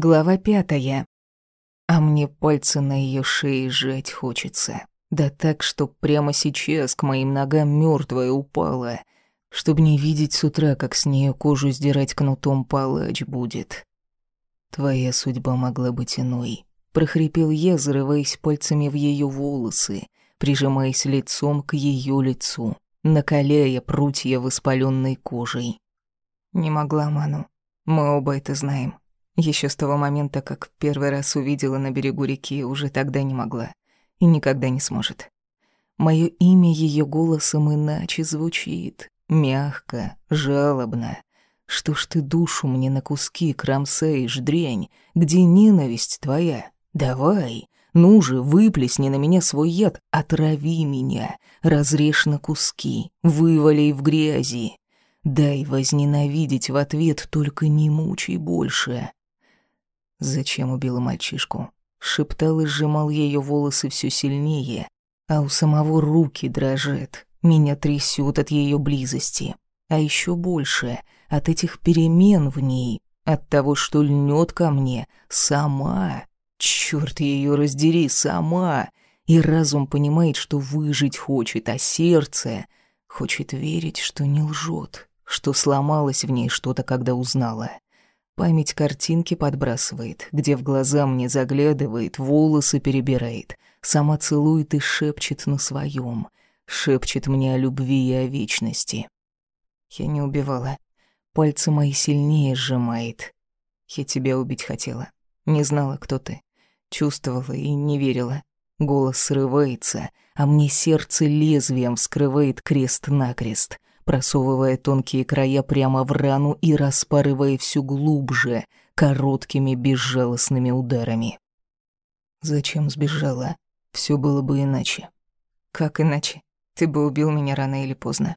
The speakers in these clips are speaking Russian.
Глава пятая. А мне пальцы на ее шее сжать хочется. Да так, что прямо сейчас к моим ногам мертвая упала. Чтоб не видеть с утра, как с нее кожу сдирать кнутом палач будет. Твоя судьба могла быть иной. Прохрипел я, зарываясь пальцами в ее волосы, прижимаясь лицом к ее лицу, накаляя прутья воспаленной кожей. Не могла, Ману. Мы оба это знаем. Еще с того момента, как первый раз увидела на берегу реки, уже тогда не могла. И никогда не сможет. Моё имя ее голосом иначе звучит. Мягко, жалобно. Что ж ты душу мне на куски кромсаешь, дрянь? Где ненависть твоя? Давай, ну же, выплесни на меня свой яд, отрави меня, разрежь на куски, вывали в грязи. Дай возненавидеть в ответ, только не мучай больше. Зачем убила мальчишку? Шептал и сжимал ее волосы все сильнее, а у самого руки дрожат. Меня трясет от ее близости. А еще больше от этих перемен в ней, от того, что льнет ко мне сама. Черт ее раздери, сама. И разум понимает, что выжить хочет, а сердце хочет верить, что не лжет, что сломалось в ней что-то, когда узнала. Память картинки подбрасывает, где в глаза мне заглядывает, волосы перебирает, сама целует и шепчет на своем, шепчет мне о любви и о вечности. Я не убивала. Пальцы мои сильнее сжимает. Я тебя убить хотела. Не знала, кто ты. Чувствовала и не верила. Голос срывается, а мне сердце лезвием вскрывает крест-накрест просовывая тонкие края прямо в рану и распарывая всю глубже, короткими безжалостными ударами. Зачем сбежала? Все было бы иначе. Как иначе? Ты бы убил меня рано или поздно.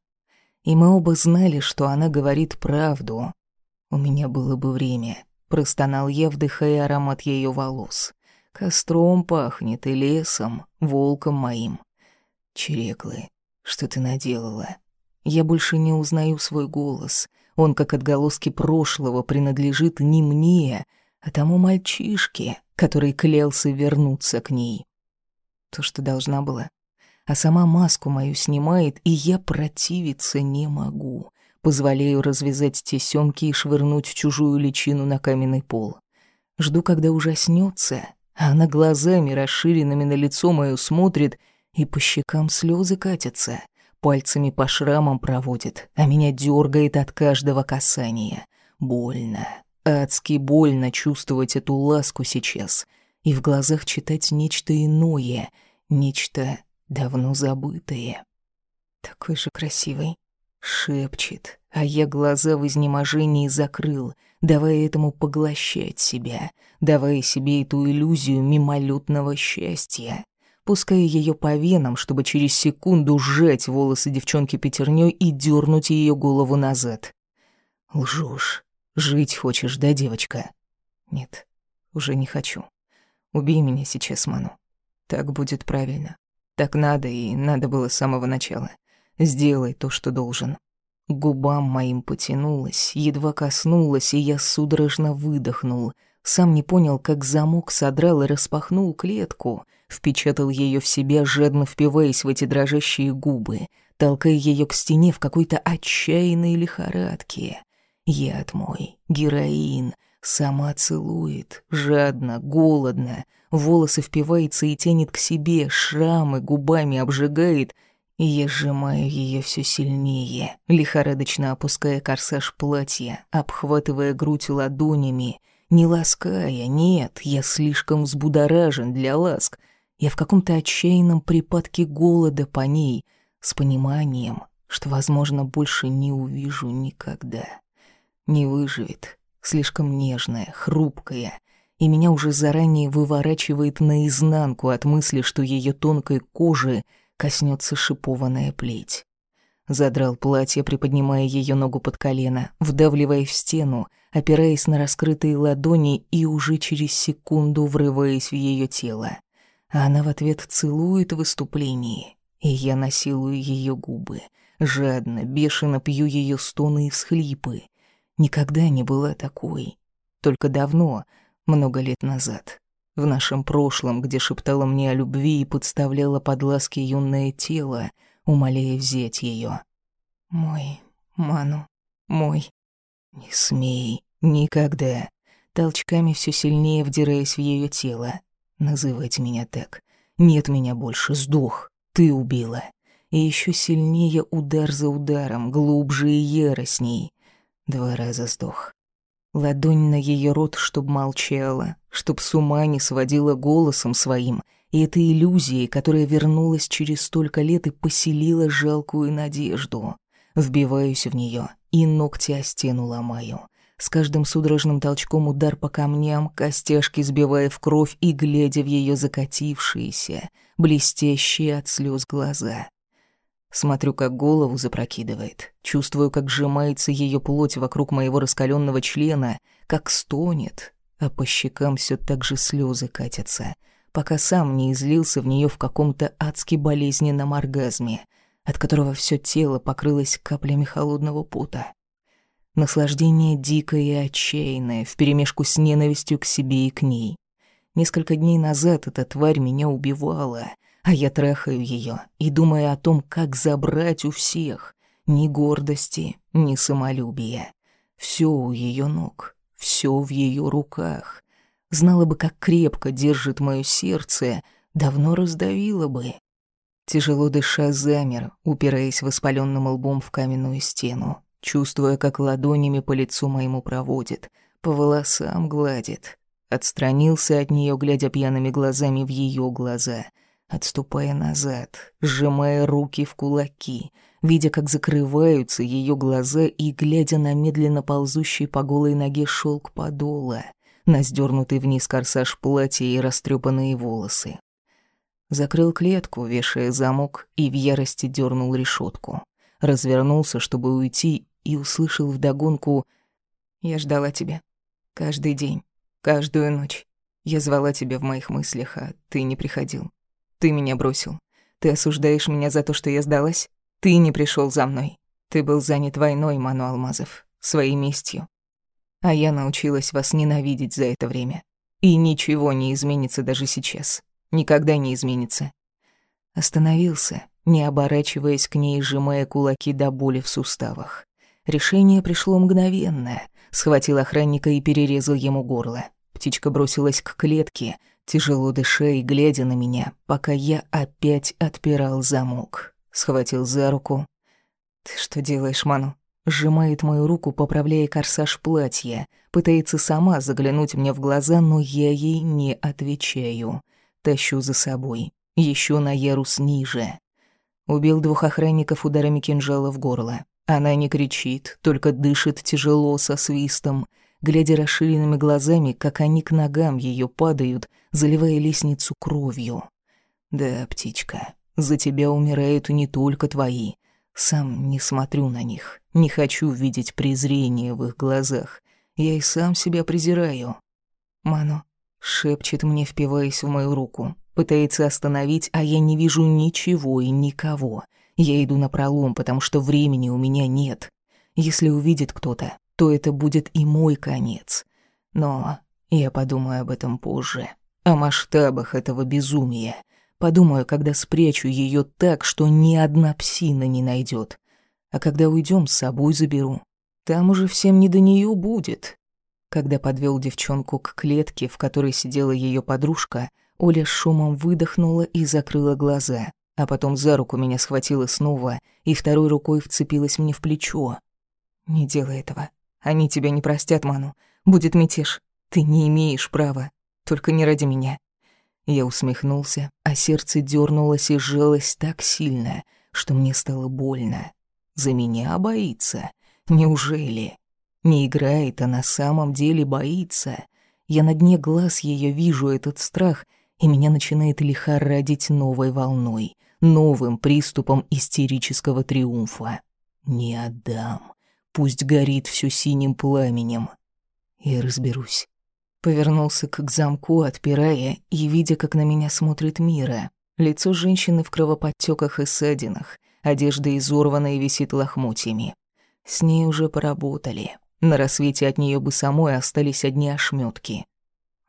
И мы оба знали, что она говорит правду. У меня было бы время. Простонал я, вдыхая аромат ее волос. Костром пахнет и лесом, волком моим. Чреклы, что ты наделала? Я больше не узнаю свой голос. Он, как отголоски прошлого, принадлежит не мне, а тому мальчишке, который клялся вернуться к ней. То, что должна была. А сама маску мою снимает, и я противиться не могу. Позволяю развязать тесёмки и швырнуть чужую личину на каменный пол. Жду, когда ужаснется, а она глазами, расширенными на лицо мое, смотрит, и по щекам слезы катятся пальцами по шрамам проводит, а меня дергает от каждого касания. Больно, адски больно чувствовать эту ласку сейчас и в глазах читать нечто иное, нечто давно забытое. Такой же красивый. Шепчет, а я глаза в изнеможении закрыл, давая этому поглощать себя, давая себе эту иллюзию мимолетного счастья пуская ее по венам, чтобы через секунду сжать волосы девчонки пятерней и дернуть ее голову назад. Лжешь. Жить хочешь, да, девочка? Нет, уже не хочу. Убей меня сейчас, Ману. Так будет правильно. Так надо, и надо было с самого начала. Сделай то, что должен. Губам моим потянулась, едва коснулась, и я судорожно выдохнул. Сам не понял, как замок содрал и распахнул клетку — впечатал ее в себя, жадно впиваясь в эти дрожащие губы, толкая ее к стене в какой-то отчаянной лихорадке. Яд мой, героин, сама целует, жадно, голодно, волосы впивается и тянет к себе, шрамы губами обжигает, я сжимаю ее все сильнее, лихорадочно опуская корсаж платья, обхватывая грудь ладонями, не лаская, нет, я слишком взбудоражен для ласк — я в каком-то отчаянном припадке голода по ней, с пониманием, что, возможно, больше не увижу никогда. Не выживет, слишком нежная, хрупкая, и меня уже заранее выворачивает наизнанку от мысли, что ее тонкой кожи коснется шипованная плеть. Задрал платье, приподнимая ее ногу под колено, вдавливая в стену, опираясь на раскрытые ладони и уже через секунду врываясь в ее тело а она в ответ целует в выступлении, и я насилую ее губы, жадно, бешено пью ее стоны и всхлипы. Никогда не была такой. Только давно, много лет назад. В нашем прошлом, где шептала мне о любви и подставляла под ласки юное тело, умоляя взять ее. «Мой, Ману, мой». «Не смей, никогда». Толчками все сильнее вдираясь в ее тело. «Называть меня так. Нет меня больше, сдох. Ты убила». И еще сильнее удар за ударом, глубже и яростней. Два раза сдох. Ладонь на ее рот, чтоб молчала, чтоб с ума не сводила голосом своим, и этой иллюзией, которая вернулась через столько лет и поселила жалкую надежду. Вбиваюсь в нее и ногти о стену ломаю. С каждым судорожным толчком удар по камням, костяшки сбивая в кровь и глядя в ее закатившиеся, блестящие от слез глаза. Смотрю, как голову запрокидывает, чувствую, как сжимается ее плоть вокруг моего раскаленного члена, как стонет, а по щекам все так же слезы катятся, пока сам не излился в нее в каком-то адски болезненном оргазме, от которого все тело покрылось каплями холодного пота. Наслаждение дикое и отчаянное, вперемешку с ненавистью к себе и к ней. Несколько дней назад эта тварь меня убивала, а я трахаю ее и думаю о том, как забрать у всех. Ни гордости, ни самолюбия. Все у ее ног, все в ее руках. Знала бы, как крепко держит мое сердце, давно раздавила бы. Тяжело дыша замер, упираясь воспаленным лбом в каменную стену, чувствуя, как ладонями по лицу моему проводит, по волосам гладит. Отстранился от нее, глядя пьяными глазами в ее глаза, отступая назад, сжимая руки в кулаки, видя, как закрываются ее глаза и глядя на медленно ползущий по голой ноге шелк подола, на сдернутый вниз корсаж платья и растрепанные волосы. Закрыл клетку, вешая замок, и в ярости дернул решетку. Развернулся, чтобы уйти, и услышал вдогонку «Я ждала тебя. Каждый день, каждую ночь. Я звала тебя в моих мыслях, а ты не приходил. Ты меня бросил. Ты осуждаешь меня за то, что я сдалась? Ты не пришел за мной. Ты был занят войной, Ману Алмазов, своей местью. А я научилась вас ненавидеть за это время. И ничего не изменится даже сейчас никогда не изменится. Остановился, не оборачиваясь к ней, сжимая кулаки до боли в суставах. Решение пришло мгновенно. Схватил охранника и перерезал ему горло. Птичка бросилась к клетке, тяжело дыша и глядя на меня, пока я опять отпирал замок. Схватил за руку. «Ты что делаешь, Ману?» Сжимает мою руку, поправляя корсаж платья. Пытается сама заглянуть мне в глаза, но я ей не отвечаю тащу за собой, еще на ярус ниже. Убил двух охранников ударами кинжала в горло. Она не кричит, только дышит тяжело, со свистом, глядя расширенными глазами, как они к ногам ее падают, заливая лестницу кровью. «Да, птичка, за тебя умирают не только твои. Сам не смотрю на них, не хочу видеть презрение в их глазах. Я и сам себя презираю». «Ману, Шепчет мне, впиваясь в мою руку. Пытается остановить, а я не вижу ничего и никого. Я иду на пролом, потому что времени у меня нет. Если увидит кто-то, то это будет и мой конец. Но я подумаю об этом позже. О масштабах этого безумия. Подумаю, когда спрячу ее так, что ни одна псина не найдет. А когда уйдем, с собой заберу. Там уже всем не до нее будет. Когда подвел девчонку к клетке, в которой сидела ее подружка, Оля шумом выдохнула и закрыла глаза, а потом за руку меня схватила снова и второй рукой вцепилась мне в плечо. «Не делай этого. Они тебя не простят, Ману. Будет мятеж. Ты не имеешь права. Только не ради меня». Я усмехнулся, а сердце дернулось и сжалось так сильно, что мне стало больно. За меня боится. Неужели? Не играет, а на самом деле боится. Я на дне глаз ее вижу этот страх, и меня начинает лихорадить новой волной, новым приступом истерического триумфа. Не отдам. Пусть горит все синим пламенем. Я разберусь. Повернулся к замку, отпирая и видя, как на меня смотрит Мира. Лицо женщины в кровоподтеках и ссадинах, одежда изорвана и висит лохмотьями. С ней уже поработали. На рассвете от нее бы самой остались одни ошметки.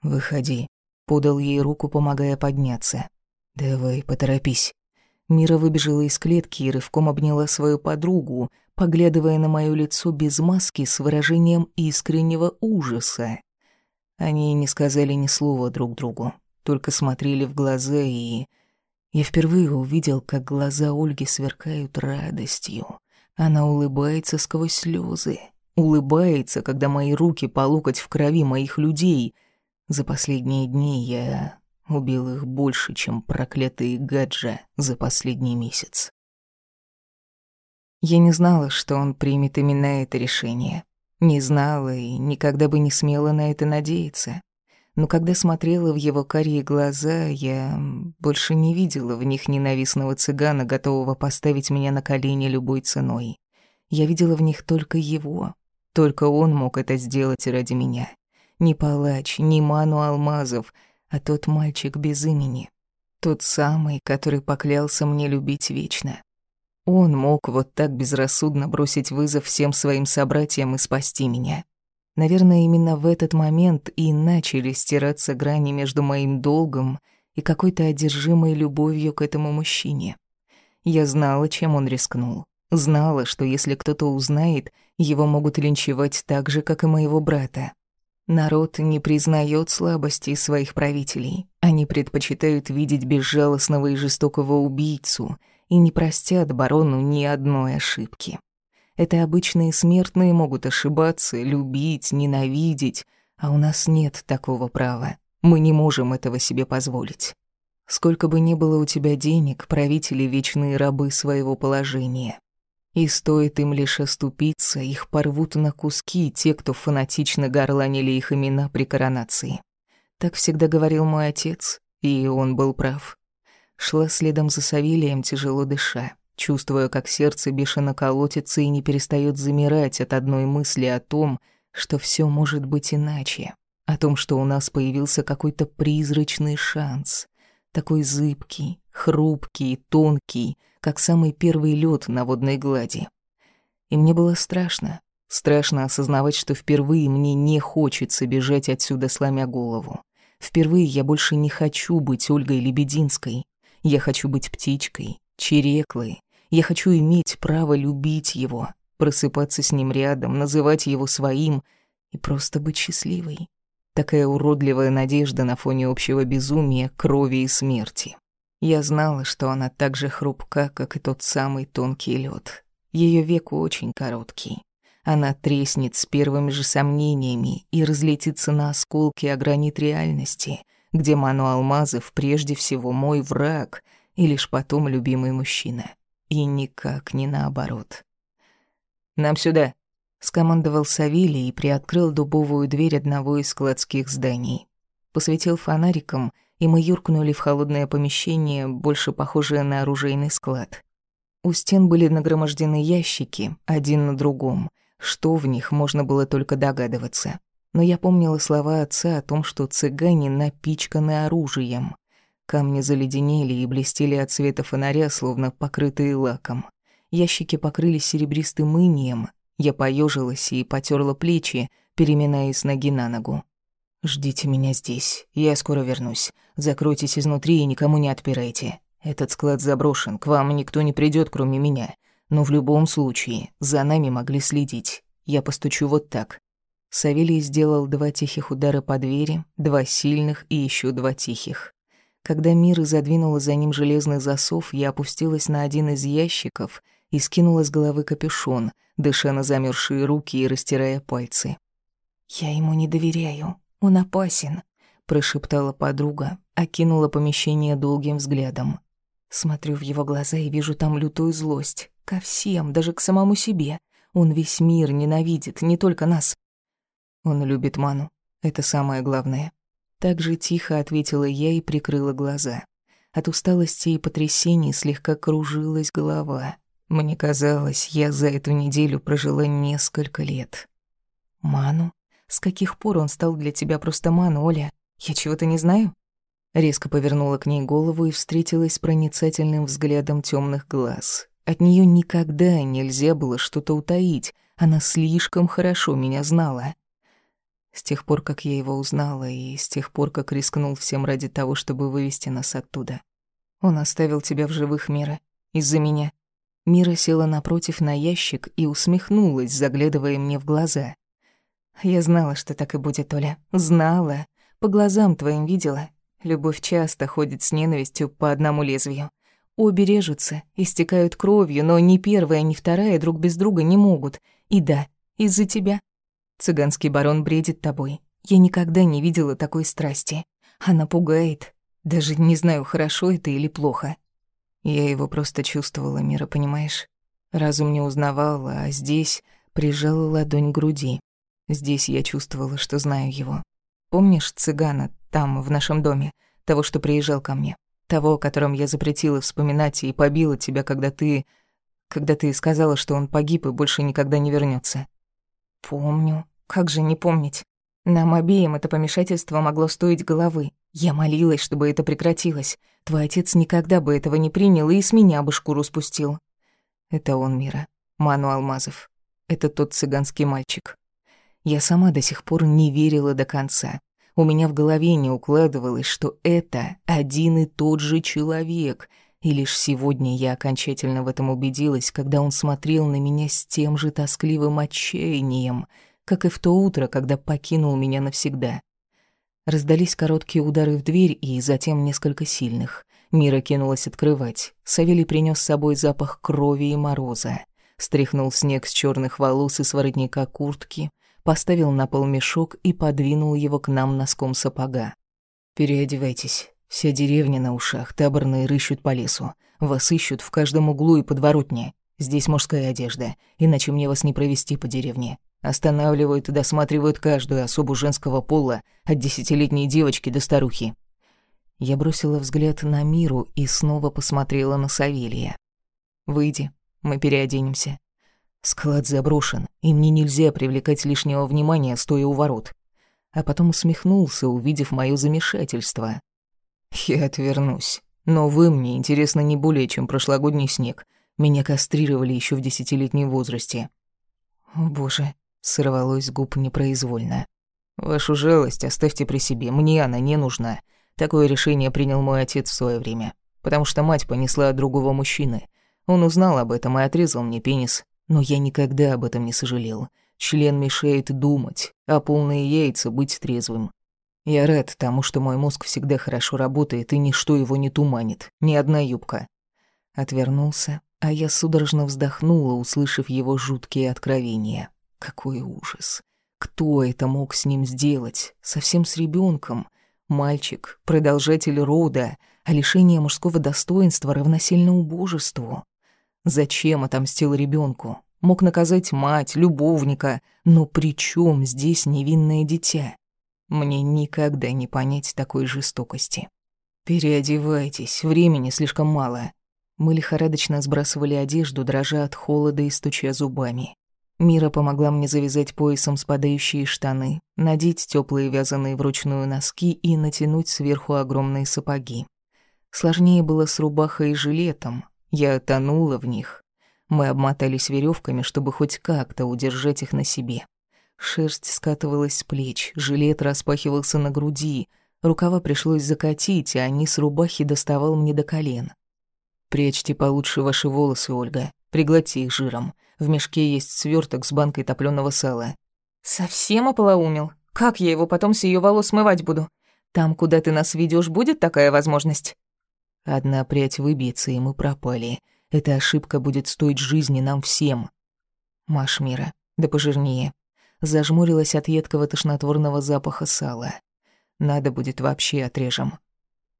«Выходи», — подал ей руку, помогая подняться. «Давай, поторопись». Мира выбежала из клетки и рывком обняла свою подругу, поглядывая на моё лицо без маски с выражением искреннего ужаса. Они не сказали ни слова друг другу, только смотрели в глаза, и... Я впервые увидел, как глаза Ольги сверкают радостью. Она улыбается сквозь слезы, улыбается, когда мои руки по локоть в крови моих людей. За последние дни я убил их больше, чем проклятые гаджа за последний месяц. Я не знала, что он примет именно это решение. Не знала и никогда бы не смела на это надеяться. Но когда смотрела в его карие глаза, я больше не видела в них ненавистного цыгана, готового поставить меня на колени любой ценой. Я видела в них только его. Только он мог это сделать ради меня. Не палач, не ману алмазов, а тот мальчик без имени. Тот самый, который поклялся мне любить вечно. Он мог вот так безрассудно бросить вызов всем своим собратьям и спасти меня. Наверное, именно в этот момент и начали стираться грани между моим долгом и какой-то одержимой любовью к этому мужчине. Я знала, чем он рискнул. Знала, что если кто-то узнает, его могут линчевать так же, как и моего брата. Народ не признает слабости своих правителей. Они предпочитают видеть безжалостного и жестокого убийцу — и не простят барону ни одной ошибки. Это обычные смертные могут ошибаться, любить, ненавидеть, а у нас нет такого права. Мы не можем этого себе позволить. Сколько бы ни было у тебя денег, правители — вечные рабы своего положения. И стоит им лишь оступиться, их порвут на куски те, кто фанатично горланили их имена при коронации. Так всегда говорил мой отец, и он был прав. Шла следом за Савелием, тяжело дыша, чувствуя, как сердце бешено колотится и не перестает замирать от одной мысли о том, что все может быть иначе, о том, что у нас появился какой-то призрачный шанс, такой зыбкий, хрупкий, тонкий, как самый первый лед на водной глади. И мне было страшно, страшно осознавать, что впервые мне не хочется бежать отсюда, сломя голову. Впервые я больше не хочу быть Ольгой Лебединской. Я хочу быть птичкой, череклой. Я хочу иметь право любить его, просыпаться с ним рядом, называть его своим и просто быть счастливой. Такая уродливая надежда на фоне общего безумия, крови и смерти. Я знала, что она так же хрупка, как и тот самый тонкий лед. Ее век очень короткий. Она треснет с первыми же сомнениями и разлетится на осколки о гранит реальности, где Ману Алмазов прежде всего мой враг и лишь потом любимый мужчина. И никак не наоборот. «Нам сюда!» — скомандовал Савелий и приоткрыл дубовую дверь одного из складских зданий. Посветил фонариком, и мы юркнули в холодное помещение, больше похожее на оружейный склад. У стен были нагромождены ящики, один на другом. Что в них, можно было только догадываться но я помнила слова отца о том, что цыгане напичканы оружием. Камни заледенели и блестели от света фонаря, словно покрытые лаком. Ящики покрылись серебристым инием. Я поежилась и потерла плечи, переминаясь ноги на ногу. «Ждите меня здесь, я скоро вернусь. Закройтесь изнутри и никому не отпирайте. Этот склад заброшен, к вам никто не придет, кроме меня. Но в любом случае, за нами могли следить. Я постучу вот так. Савелий сделал два тихих удара по двери, два сильных и еще два тихих. Когда Мира задвинула за ним железный засов, я опустилась на один из ящиков и скинула с головы капюшон, дыша на замерзшие руки и растирая пальцы. «Я ему не доверяю, он опасен», — прошептала подруга, окинула помещение долгим взглядом. Смотрю в его глаза и вижу там лютую злость. Ко всем, даже к самому себе. Он весь мир ненавидит, не только нас. Он любит Ману. Это самое главное. Так же тихо ответила я и прикрыла глаза. От усталости и потрясений слегка кружилась голова. Мне казалось, я за эту неделю прожила несколько лет. «Ману? С каких пор он стал для тебя просто Ману, Оля? Я чего-то не знаю?» Резко повернула к ней голову и встретилась с проницательным взглядом темных глаз. От нее никогда нельзя было что-то утаить. Она слишком хорошо меня знала. С тех пор, как я его узнала, и с тех пор, как рискнул всем ради того, чтобы вывести нас оттуда. Он оставил тебя в живых, Мира. Из-за меня. Мира села напротив на ящик и усмехнулась, заглядывая мне в глаза. Я знала, что так и будет, Оля. Знала. По глазам твоим видела. Любовь часто ходит с ненавистью по одному лезвию. Обе режутся, истекают кровью, но ни первая, ни вторая друг без друга не могут. И да, из-за тебя. Цыганский барон бредит тобой. Я никогда не видела такой страсти. Она пугает. Даже не знаю, хорошо это или плохо. Я его просто чувствовала, Мира, понимаешь? Разум не узнавал, а здесь прижала ладонь к груди. Здесь я чувствовала, что знаю его. Помнишь цыгана там, в нашем доме, того, что приезжал ко мне? Того, о котором я запретила вспоминать и побила тебя, когда ты... Когда ты сказала, что он погиб и больше никогда не вернется. Помню. Как же не помнить? Нам обеим это помешательство могло стоить головы. Я молилась, чтобы это прекратилось. Твой отец никогда бы этого не принял и с меня бы шкуру спустил. Это он, Мира. Ману Алмазов. Это тот цыганский мальчик. Я сама до сих пор не верила до конца. У меня в голове не укладывалось, что это один и тот же человек. И лишь сегодня я окончательно в этом убедилась, когда он смотрел на меня с тем же тоскливым отчаянием, как и в то утро, когда покинул меня навсегда. Раздались короткие удары в дверь и затем несколько сильных. Мира кинулась открывать. Савелий принес с собой запах крови и мороза. Стряхнул снег с черных волос и с воротника куртки, поставил на пол мешок и подвинул его к нам носком сапога. «Переодевайтесь. Вся деревня на ушах, таборные рыщут по лесу. Вас ищут в каждом углу и подворотне. Здесь мужская одежда, иначе мне вас не провести по деревне. Останавливают и досматривают каждую особу женского пола, от десятилетней девочки до старухи». Я бросила взгляд на Миру и снова посмотрела на Савелия. «Выйди, мы переоденемся. Склад заброшен, и мне нельзя привлекать лишнего внимания, стоя у ворот. А потом усмехнулся, увидев моё замешательство. Я отвернусь. Но вы мне интересны не более, чем прошлогодний снег. Меня кастрировали ещё в десятилетнем возрасте. О, боже, сорвалось губ непроизвольно. Вашу жалость оставьте при себе, мне она не нужна. Такое решение принял мой отец в своё время, потому что мать понесла от другого мужчины. Он узнал об этом и отрезал мне пенис, но я никогда об этом не сожалел. Член мешает думать, а полные яйца быть трезвым. Я рад тому, что мой мозг всегда хорошо работает, и ничто его не туманит, ни одна юбка. Отвернулся, а я судорожно вздохнула, услышав его жуткие откровения. Какой ужас. Кто это мог с ним сделать? Совсем с ребенком. Мальчик, продолжатель рода, а лишение мужского достоинства равносильно убожеству. Зачем отомстил ребенку? Мог наказать мать, любовника, но при чем здесь невинное дитя? Мне никогда не понять такой жестокости. «Переодевайтесь, времени слишком мало». Мы лихорадочно сбрасывали одежду, дрожа от холода и стуча зубами. Мира помогла мне завязать поясом спадающие штаны, надеть теплые вязаные вручную носки и натянуть сверху огромные сапоги. Сложнее было с рубахой и жилетом, я тонула в них. Мы обмотались веревками, чтобы хоть как-то удержать их на себе. Шерсть скатывалась с плеч, жилет распахивался на груди, рукава пришлось закатить, а низ рубахи доставал мне до колен. «Прячьте получше ваши волосы, Ольга. Приглоти их жиром. В мешке есть сверток с банкой топленого сала». «Совсем ополоумел? Как я его потом с ее волос смывать буду? Там, куда ты нас ведешь, будет такая возможность?» Одна прядь выбьется, и мы пропали. Эта ошибка будет стоить жизни нам всем. Маш Мира, да пожирнее. Зажмурилась от едкого тошнотворного запаха сала. Надо будет вообще отрежем.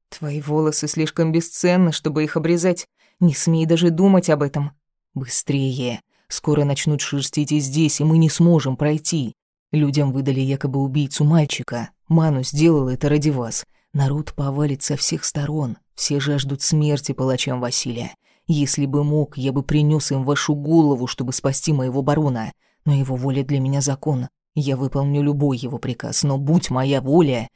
Твои волосы слишком бесценны, чтобы их обрезать. Не смей даже думать об этом. Быстрее. Скоро начнут шерстить и здесь, и мы не сможем пройти. Людям выдали якобы убийцу мальчика. Ману сделал это ради вас. Народ повалит со всех сторон. Все жаждут смерти палачам Василия. Если бы мог, я бы принес им вашу голову, чтобы спасти моего барона. Но его воля для меня закон. Я выполню любой его приказ, но будь моя воля...»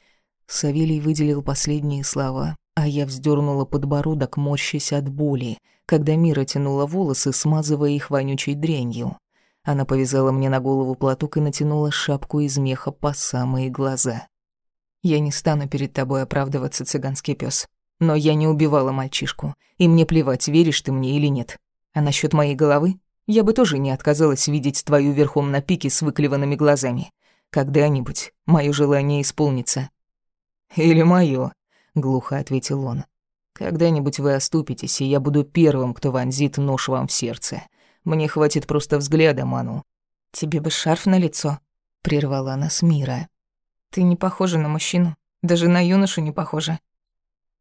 Савелий выделил последние слова, а я вздернула подбородок, морщась от боли, когда Мира тянула волосы, смазывая их вонючей дрянью. Она повязала мне на голову платок и натянула шапку из меха по самые глаза. «Я не стану перед тобой оправдываться, цыганский пес. Но я не убивала мальчишку, и мне плевать, веришь ты мне или нет. А насчет моей головы, я бы тоже не отказалась видеть твою верхом на пике с выклеванными глазами. Когда-нибудь мое желание исполнится». «Или мое, глухо ответил он. «Когда-нибудь вы оступитесь, и я буду первым, кто вонзит нож вам в сердце. Мне хватит просто взгляда, Ману». «Тебе бы шарф на лицо», — прервала она с мира. «Ты не похожа на мужчину, даже на юношу не похожа».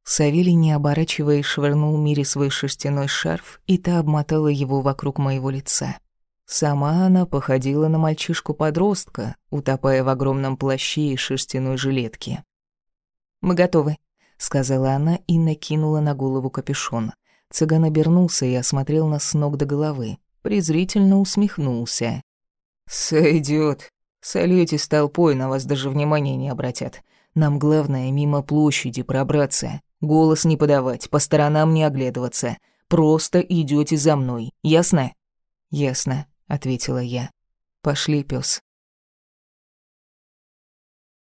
Савелий, не оборачиваясь, швырнул Мире свой шерстяной шарф, и та обмотала его вокруг моего лица. Сама она походила на мальчишку-подростка, утопая в огромном плаще и шерстяной жилетке. «Мы готовы», — сказала она и накинула на голову капюшон. Цыган обернулся и осмотрел нас с ног до головы. Презрительно усмехнулся. «Сойдёт. Сольётесь толпой, на вас даже внимания не обратят. Нам главное мимо площади пробраться. Голос не подавать, по сторонам не оглядываться. Просто идёте за мной. Ясно?» «Ясно», — ответила я. «Пошли, пёс».